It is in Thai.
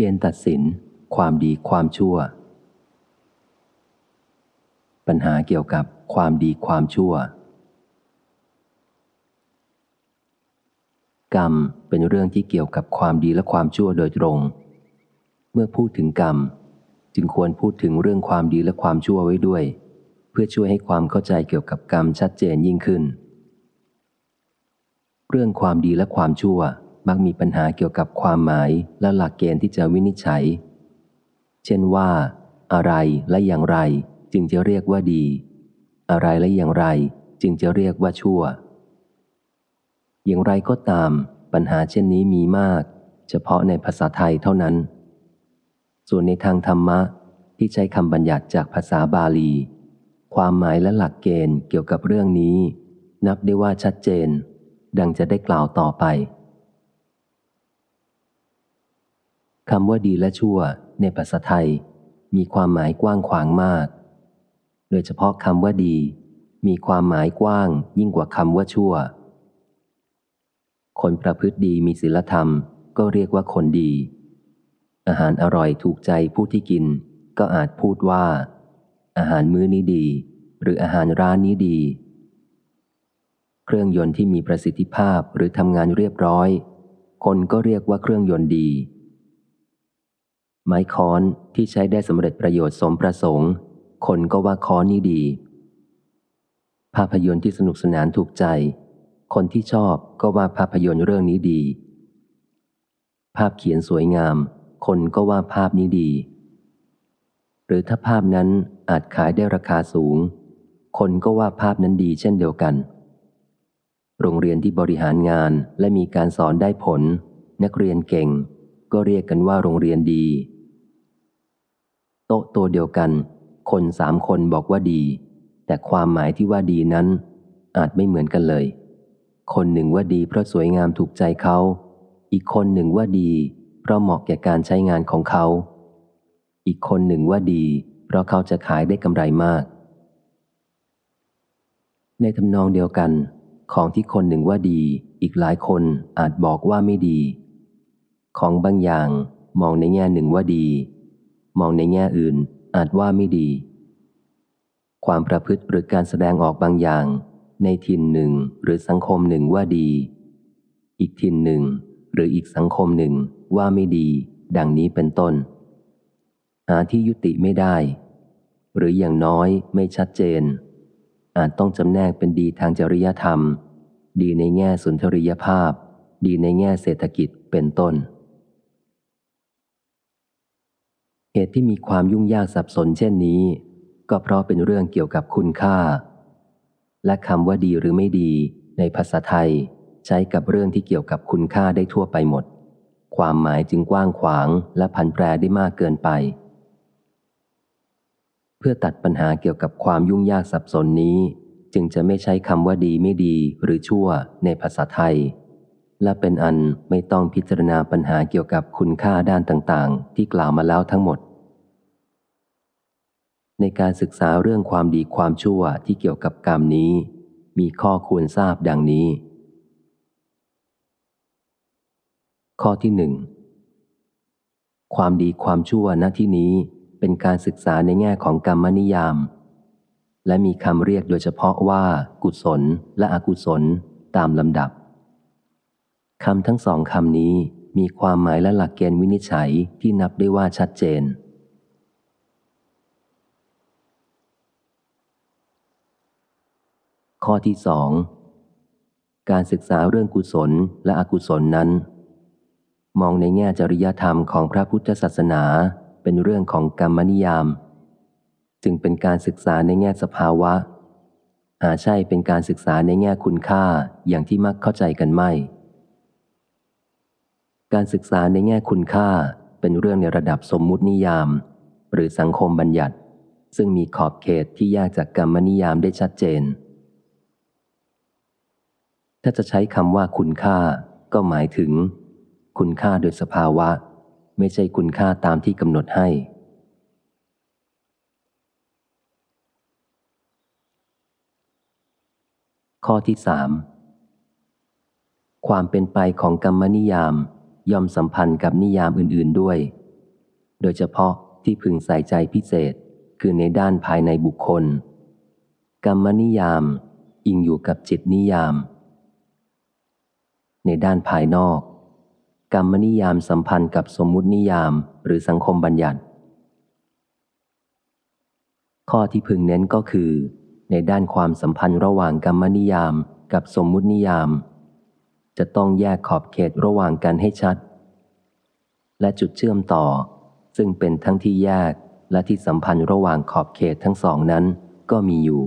เกณฑ์ตัดสิน ความดีความชั่ว ปัญหาเกี่ยวกับความดีความชั่ว กรรมเป็นเรื่องที่เกี่ยวกับความดีและความชั่วโดยตรง เมื่อพูดถึงกรรม จึงควรพูดถึงเรื่องความดีและความชั่วไว้ด้วย เพื่อช่วยให้ความเข้าใจเกี่ยวกับกรรมชัดเจนยิ่งขึ้น เรื่องความดีและความชั่ว มักมีปัญหาเกี่ยวกับความหมายและหลักเกณฑ์ที่จะวินิจฉัย เช่นว่า อะไรและอย่างไร จึงจะเรียกว่าดี อะไรและอย่างไร จึงจะเรียกว่าชั่ว อย่างไรก็ตาม ปัญหาเช่นนี้มีมาก เฉพาะในภาษาไทยเท่านั้น ส่วนในทางธรรมะที่ใช้คำบัญญัติจากภาษาบาลี ความหมายและหลักเกณฑ์เกี่ยวกับเรื่องนี้ นับได้ว่าชัดเจน ดังจะได้กล่าวต่อไป คำว่าดีและชั่ว ในภาษาไทย มีความหมายกว้างขวางมาก โดยเฉพาะคำว่าดี มีความหมายกว้างยิ่งกว่าคำว่าชั่ว คนประพฤติดีมีศีลธรรม ก็เรียกว่าคนดี อาหารอร่อยถูกใจผู้ที่กิน ก็อาจพูดว่า อาหารมื้อนี้ดี หรืออาหารร้านนี้ดี เครื่องยนต์ที่มีประสิทธิภาพหรือทำงานเรียบร้อย คนก็เรียกว่าเครื่องยนต์ดี ไม้ค้อนที่ใช้ได้สำเร็จประโยชน์สมประสงค์ คนก็ว่าค้อนนี้ดี ภาพยนตร์ที่สนุกสนานถูกใจ คนที่ชอบก็ว่าภาพยนตร์เรื่องนี้ดี ภาพเขียนสวยงาม คนก็ว่าภาพนี้ดี หรือถ้าภาพนั้นอาจขายได้ราคาสูง คนก็ว่าภาพนั้นดีเช่นเดียวกัน โรงเรียนที่บริหารงานและมีการสอนได้ผล นักเรียนเก่งก็เรียกกันว่าโรงเรียนดี โต๊ะตัวเดียวกัน คนสามคนบอกว่าดี แต่ความหมายที่ว่าดีนั้น อาจไม่เหมือนกันเลย คนหนึ่งว่าดีเพราะสวยงามถูกใจเขา อีกคนหนึ่งว่าดี เพราะเหมาะแก่การใช้งานของเขา อีกคนหนึ่งว่าดี เพราะเขาจะขายได้กำไรมาก ในทำนองเดียวกัน ของที่คนหนึ่งว่าดี อีกหลายคนอาจบอกว่าไม่ดี ของบางอย่างมองในแง่หนึ่งว่าดี มองในแง่อื่นอาจว่าไม่ดี ความประพฤติหรือการแสดงออกบางอย่าง ในถิ่นหนึ่งหรือสังคมหนึ่งว่าดี อีกถิ่นหนึ่ง หรืออีกสังคมหนึ่งว่าไม่ดี ดังนี้เป็นต้น หาที่ยุติไม่ได้ หรืออย่างน้อยไม่ชัดเจน อาจต้องจำแนกเป็นดีทางจริยธรรม ดีในแง่สุนทรียภาพ ดีในแง่เศรษฐกิจเป็นต้นเห ตุที่มีความยุ่งยากสับสนเช่นนี้ ก็เพราะเป็นเรื่องเกี่ยวกับคุณค่า และคำว่าดีหรือไม่ดี ในภาษาไทย ใช้กับเรื่องที่เกี่ยวกับคุณค่าได้ทั่วไปหมด ความหมายจึงกว้างขวางและพันแปรได้มากเกินไป เพื่อตัดปัญหาเกี่ยวกับความยุ่งยากสับสนนี้ จึงจะไม่ใช้คำว่าดีไม่ดีหรือชั่ว ในภาษาไทยและเป็นอันไม่ต้องพิจารณาปัญหาเกี่ยวกับคุณค่าด้านต่าง ๆ ที่กล่าวมาแล้วทั้งหมด ในการศึกษาเรื่องความดีความชั่วที่เกี่ยวกับกรรมนี้ มีข้อควรทราบดังนี้ ข้อที่หนึ่งความดีความชั่วณที่นี้เป็นการศึกษาในแง่ของกรรมนิยาม และมีคำเรียกโดยเฉพาะว่า กุศลและอกุศลตามลำดับคำทั้งสองคำนี้มีความหมายและหลักเกณฑ์วินิจฉัยที่นับได้ว่าชัดเจน ข้อที่สองการศึกษาเรื่องกุศลและอกุศลนั้น มองในแง่จริยธรรมของพระพุทธศาสนาเป็นเรื่องของกรรมนิยาม จึงเป็นการศึกษาในแง่สภาวะ อาใช่เป็นการศึกษาในแง่คุณค่าอย่างที่มักเข้าใจกันไม่ การศึกษาในแง่คุณค่าเป็นเรื่องในระดับสมมุตินิยาม หรือสังคมบัญญัติ ซึ่งมีขอบเขตที่ยากจากกรรมนิยามได้ชัดเจน ถ้าจะใช้คำว่าคุณค่า ก็หมายถึง คุณค่าโดยสภาวะ ไม่ใช่คุณค่าตามที่กำหนดให้ ข้อที่สามความเป็นไปของกรรมนิยามย่อมสัมพันธ์กับนิยามอื่น ๆด้วย โดยเฉพาะที่พึงใส่ใจพิเศษคือในด้านภายในบุคคล กรรมนิยาม อิงอยู่กับจิตนิยาม ในด้านภายนอก กรรมนิยามสัมพันธ์กับสมมุตินิยามหรือสังคมบัญญัติ ข้อที่พึงเน้นก็คือ ในด้านความสัมพันธ์ระหว่างกรรมนิยามกับสมมุตินิยาม จะต้องแยกขอบเขตระหว่างกันให้ชัด และจุดเชื่อมต่อ ซึ่งเป็นทั้งที่แยกและที่สัมพันธ์ระหว่างขอบเขตทั้งสองนั้นก็มีอยู่